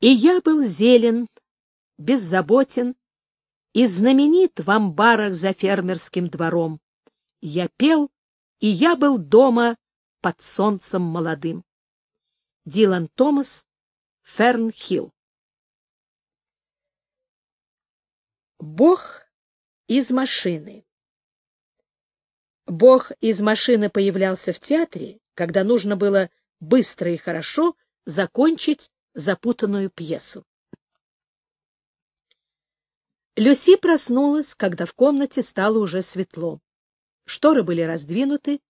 И я был зелен, беззаботен и знаменит в амбарах за фермерским двором. Я пел, и я был дома под солнцем молодым. Дилан Томас, Фернхилл. Бог из машины Бог из машины появлялся в театре, когда нужно было быстро и хорошо закончить запутанную пьесу. Люси проснулась, когда в комнате стало уже светло. Шторы были раздвинуты,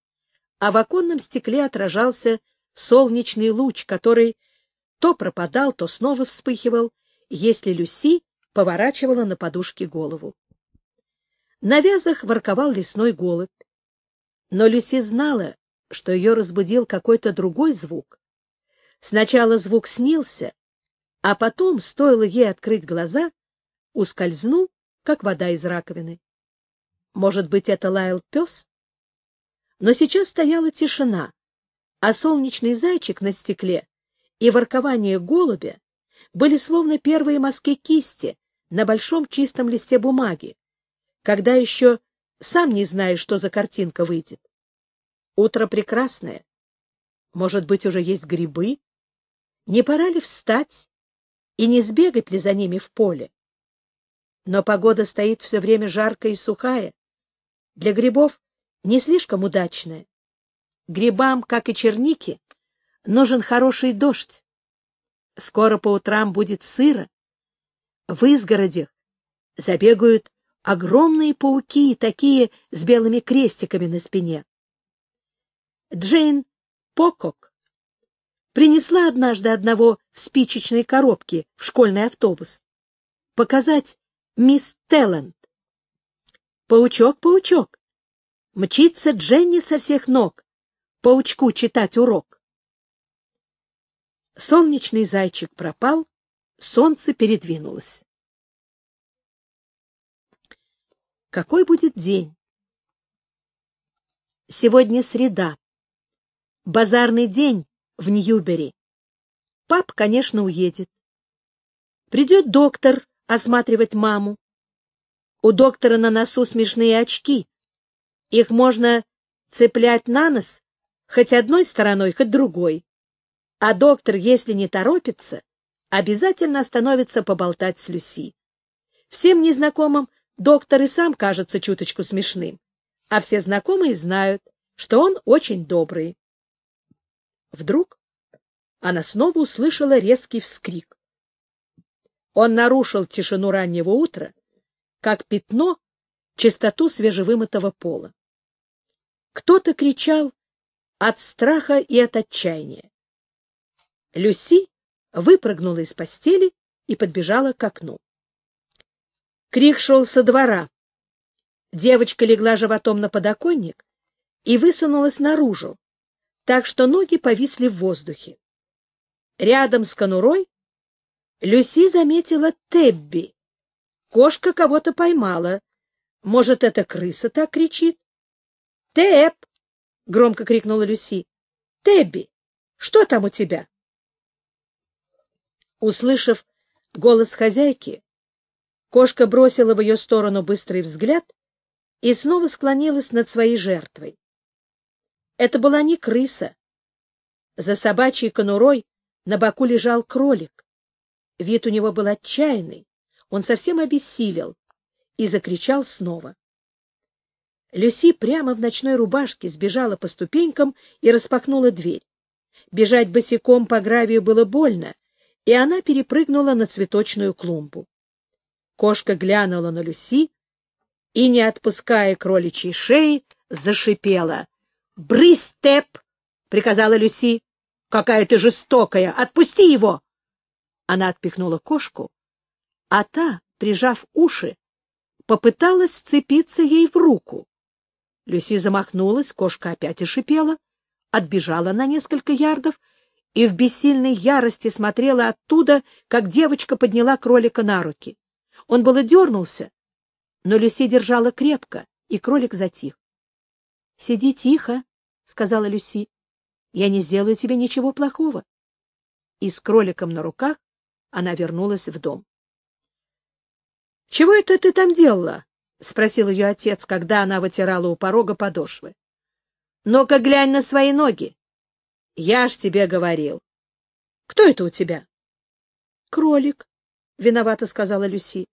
а в оконном стекле отражался солнечный луч, который то пропадал, то снова вспыхивал, если Люси поворачивала на подушке голову. На вязах ворковал лесной голубь. Но Люси знала, что ее разбудил какой-то другой звук. Сначала звук снился, а потом, стоило ей открыть глаза, ускользнул, как вода из раковины. Может быть, это лаял пес? Но сейчас стояла тишина, а солнечный зайчик на стекле и воркование голубя были словно первые мазки кисти на большом чистом листе бумаги, когда еще сам не знаешь, что за картинка выйдет. Утро прекрасное. Может быть, уже есть грибы? Не пора ли встать и не сбегать ли за ними в поле? Но погода стоит все время жаркая и сухая. Для грибов не слишком удачная. Грибам, как и чернике, нужен хороший дождь. Скоро по утрам будет сыро. В изгородях забегают огромные пауки, такие с белыми крестиками на спине. Джейн Покок принесла однажды одного в спичечной коробке в школьный автобус. Показать мисс Телланд. Паучок, паучок. Мчится Дженни со всех ног. Паучку читать урок. Солнечный зайчик пропал, солнце передвинулось. Какой будет день? Сегодня среда. Базарный день в Ньюбери. Пап, конечно, уедет. Придет доктор осматривать маму. У доктора на носу смешные очки. Их можно цеплять на нос хоть одной стороной, хоть другой. А доктор, если не торопится, обязательно остановится поболтать с Люси. Всем незнакомым доктор и сам кажется чуточку смешным, а все знакомые знают, что он очень добрый. Вдруг она снова услышала резкий вскрик. Он нарушил тишину раннего утра, как пятно чистоту свежевымытого пола. Кто-то кричал от страха и от отчаяния. Люси выпрыгнула из постели и подбежала к окну. Крик шел со двора. Девочка легла животом на подоконник и высунулась наружу, так что ноги повисли в воздухе. Рядом с конурой Люси заметила Тебби. Кошка кого-то поймала. Может, эта крыса так кричит? — Теб! — громко крикнула Люси. — Тебби, что там у тебя? Услышав голос хозяйки, кошка бросила в ее сторону быстрый взгляд и снова склонилась над своей жертвой. Это была не крыса. За собачьей конурой на боку лежал кролик. Вид у него был отчаянный, он совсем обессилел и закричал снова. Люси прямо в ночной рубашке сбежала по ступенькам и распахнула дверь. Бежать босиком по гравию было больно, и она перепрыгнула на цветочную клумбу. Кошка глянула на Люси и, не отпуская кроличьей шеи, зашипела. — Брысь, Тэп! — приказала Люси. — Какая ты жестокая! Отпусти его! Она отпихнула кошку, а та, прижав уши, попыталась вцепиться ей в руку. Люси замахнулась, кошка опять ошипела, отбежала на несколько ярдов и в бессильной ярости смотрела оттуда, как девочка подняла кролика на руки. Он было дернулся, но Люси держала крепко, и кролик затих. — Сиди тихо, — сказала Люси. — Я не сделаю тебе ничего плохого. И с кроликом на руках она вернулась в дом. — Чего это ты там делала? — спросил ее отец, когда она вытирала у порога подошвы. — Ну-ка глянь на свои ноги. — Я ж тебе говорил. — Кто это у тебя? — Кролик, — виновато сказала Люси.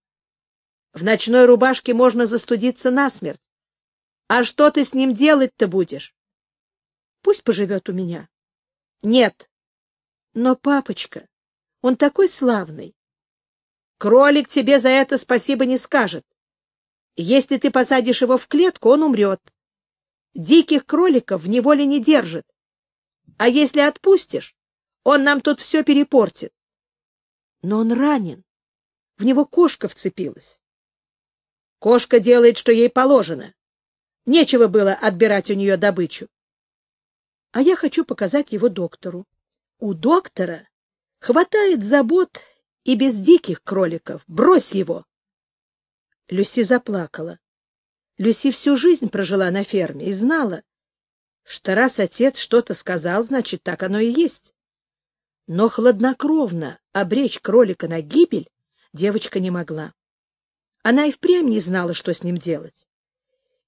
— В ночной рубашке можно застудиться насмерть. А что ты с ним делать-то будешь? — Пусть поживет у меня. — Нет. — Но, папочка, он такой славный. — Кролик тебе за это спасибо не скажет. Если ты посадишь его в клетку, он умрет. Диких кроликов в неволе не держит. А если отпустишь, он нам тут все перепортит. Но он ранен. В него кошка вцепилась. Кошка делает, что ей положено. Нечего было отбирать у нее добычу. А я хочу показать его доктору. У доктора хватает забот и без диких кроликов. Брось его. Люси заплакала. Люси всю жизнь прожила на ферме и знала, что раз отец что-то сказал, значит, так оно и есть. Но хладнокровно обречь кролика на гибель девочка не могла. Она и впрямь не знала, что с ним делать.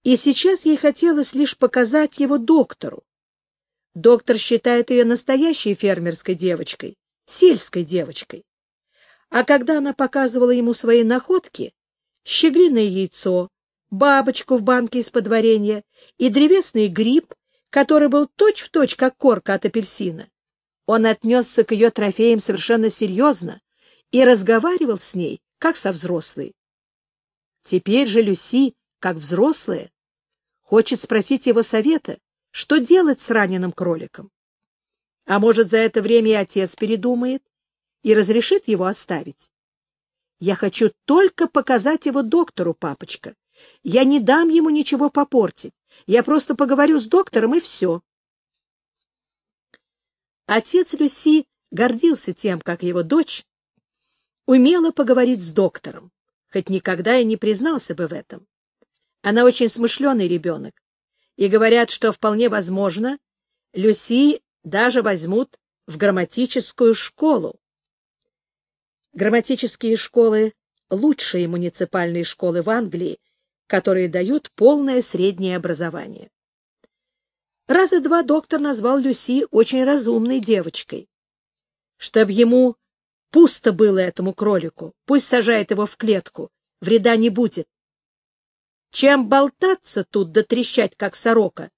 И сейчас ей хотелось лишь показать его доктору. Доктор считает ее настоящей фермерской девочкой, сельской девочкой. А когда она показывала ему свои находки, щеглиное яйцо, бабочку в банке из-под и древесный гриб, который был точь-в-точь, точь, как корка от апельсина. Он отнесся к ее трофеям совершенно серьезно и разговаривал с ней, как со взрослой. Теперь же Люси, как взрослая, хочет спросить его совета, что делать с раненым кроликом. А может, за это время и отец передумает и разрешит его оставить. Я хочу только показать его доктору, папочка. Я не дам ему ничего попортить. Я просто поговорю с доктором, и все. Отец Люси гордился тем, как его дочь умела поговорить с доктором, хоть никогда и не признался бы в этом. Она очень смышленый ребенок, и говорят, что вполне возможно, Люси даже возьмут в грамматическую школу. Грамматические школы — лучшие муниципальные школы в Англии, которые дают полное среднее образование. Раза два доктор назвал Люси очень разумной девочкой. Чтоб ему пусто было этому кролику, пусть сажает его в клетку, вреда не будет. Чем болтаться тут да трещать, как сорока?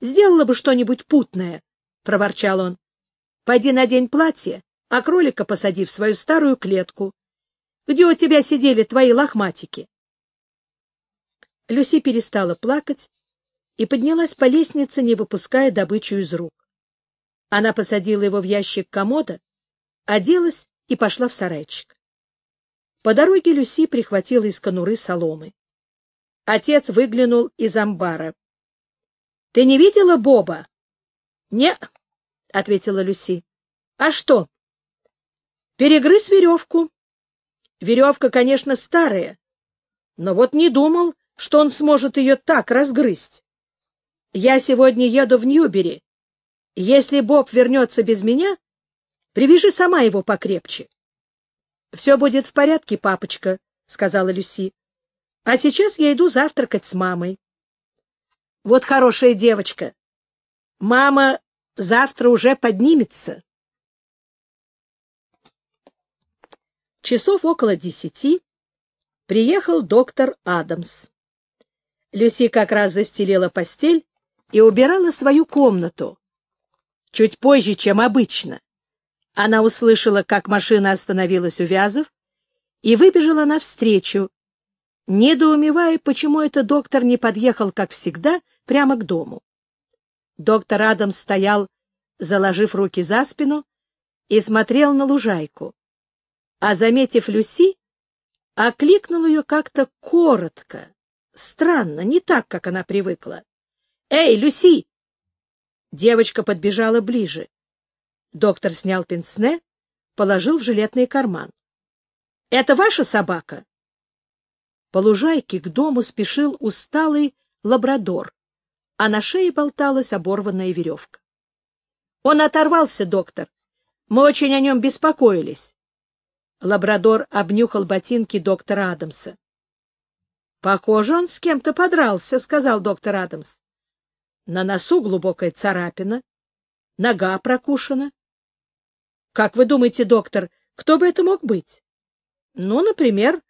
Сделала бы что-нибудь путное, — проворчал он. — Пойди надень платье, а кролика посади в свою старую клетку. Где у тебя сидели твои лохматики? Люси перестала плакать и поднялась по лестнице, не выпуская добычу из рук. Она посадила его в ящик комода, оделась и пошла в сарайчик. По дороге Люси прихватила из конуры соломы. Отец выглянул из амбара. — Ты не видела Боба? — Не, — ответила Люси. — А что? Перегрыз веревку. Веревка, конечно, старая, но вот не думал, что он сможет ее так разгрызть. Я сегодня еду в Ньюбери. Если Боб вернется без меня, привяжи сама его покрепче. — Все будет в порядке, папочка, — сказала Люси. — А сейчас я иду завтракать с мамой. — Вот хорошая девочка. Мама завтра уже поднимется. Часов около десяти приехал доктор Адамс. Люси как раз застелила постель и убирала свою комнату. Чуть позже, чем обычно. Она услышала, как машина остановилась у Вязов, и выбежала навстречу, недоумевая, почему этот доктор не подъехал, как всегда, прямо к дому. Доктор Адамс стоял, заложив руки за спину, и смотрел на лужайку а, заметив Люси, окликнул ее как-то коротко, странно, не так, как она привыкла. «Эй, Люси!» Девочка подбежала ближе. Доктор снял пенсне, положил в жилетный карман. «Это ваша собака?» По лужайке к дому спешил усталый лабрадор, а на шее болталась оборванная веревка. «Он оторвался, доктор. Мы очень о нем беспокоились. Лабрадор обнюхал ботинки доктора Адамса. — Похоже, он с кем-то подрался, — сказал доктор Адамс. На носу глубокая царапина, нога прокушена. — Как вы думаете, доктор, кто бы это мог быть? — Ну, например,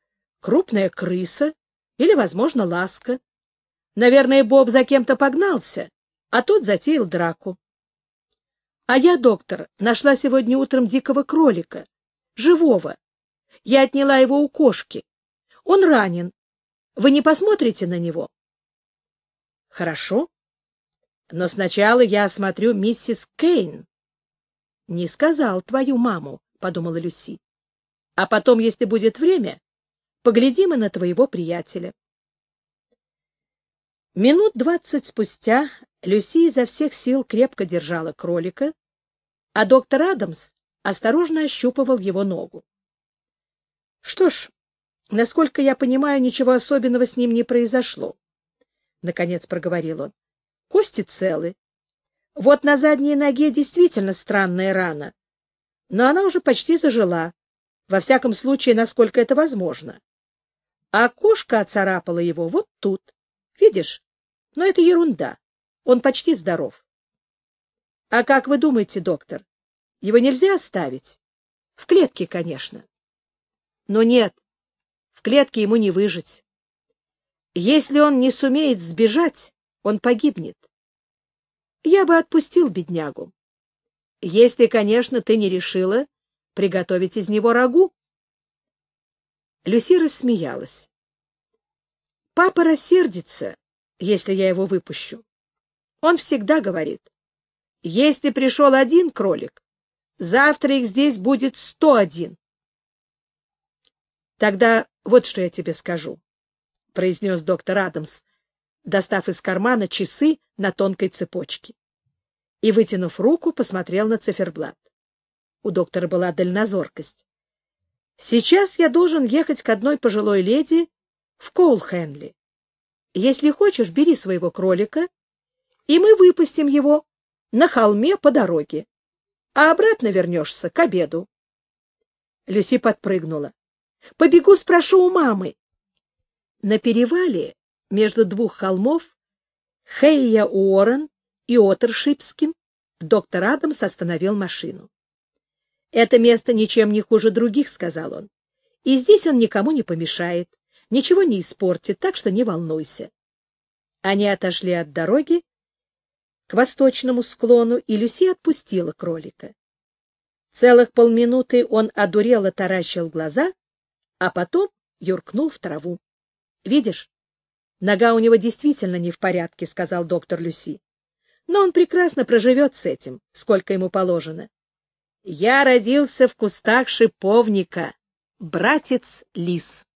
крупная крыса или, возможно, ласка. Наверное, Боб за кем-то погнался, а тот затеял драку. А я, доктор, нашла сегодня утром дикого кролика, живого. Я отняла его у кошки. Он ранен. Вы не посмотрите на него? Хорошо. Но сначала я осмотрю миссис Кейн. Не сказал твою маму, подумала Люси. А потом, если будет время, поглядим и на твоего приятеля. Минут двадцать спустя Люси изо всех сил крепко держала кролика, а доктор Адамс осторожно ощупывал его ногу. — Что ж, насколько я понимаю, ничего особенного с ним не произошло, — наконец проговорил он. — Кости целы. Вот на задней ноге действительно странная рана, но она уже почти зажила, во всяком случае, насколько это возможно. А кошка оцарапала его вот тут. Видишь? Но это ерунда. Он почти здоров. А как вы думаете, доктор, его нельзя оставить? В клетке, конечно. Но нет, в клетке ему не выжить. Если он не сумеет сбежать, он погибнет. Я бы отпустил беднягу. Если, конечно, ты не решила приготовить из него рагу. Люси рассмеялась. Папа рассердится, если я его выпущу. Он всегда говорит, если пришел один кролик, завтра их здесь будет сто один. Тогда вот что я тебе скажу, — произнес доктор Адамс, достав из кармана часы на тонкой цепочке. И, вытянув руку, посмотрел на циферблат. У доктора была дальнозоркость. Сейчас я должен ехать к одной пожилой леди в Коулхенли. Если хочешь, бери своего кролика, и мы выпустим его на холме по дороге, а обратно вернешься к обеду. Люси подпрыгнула. — Побегу, спрошу у мамы. На перевале между двух холмов Хейя Уоррен и Отершипским доктор Адамс остановил машину. — Это место ничем не хуже других, — сказал он. — И здесь он никому не помешает ничего не испортит, так что не волнуйся. Они отошли от дороги к восточному склону, и Люси отпустила кролика. Целых полминуты он одурело таращил глаза, а потом юркнул в траву. — Видишь, нога у него действительно не в порядке, — сказал доктор Люси. — Но он прекрасно проживет с этим, сколько ему положено. Я родился в кустах шиповника, братец Лис.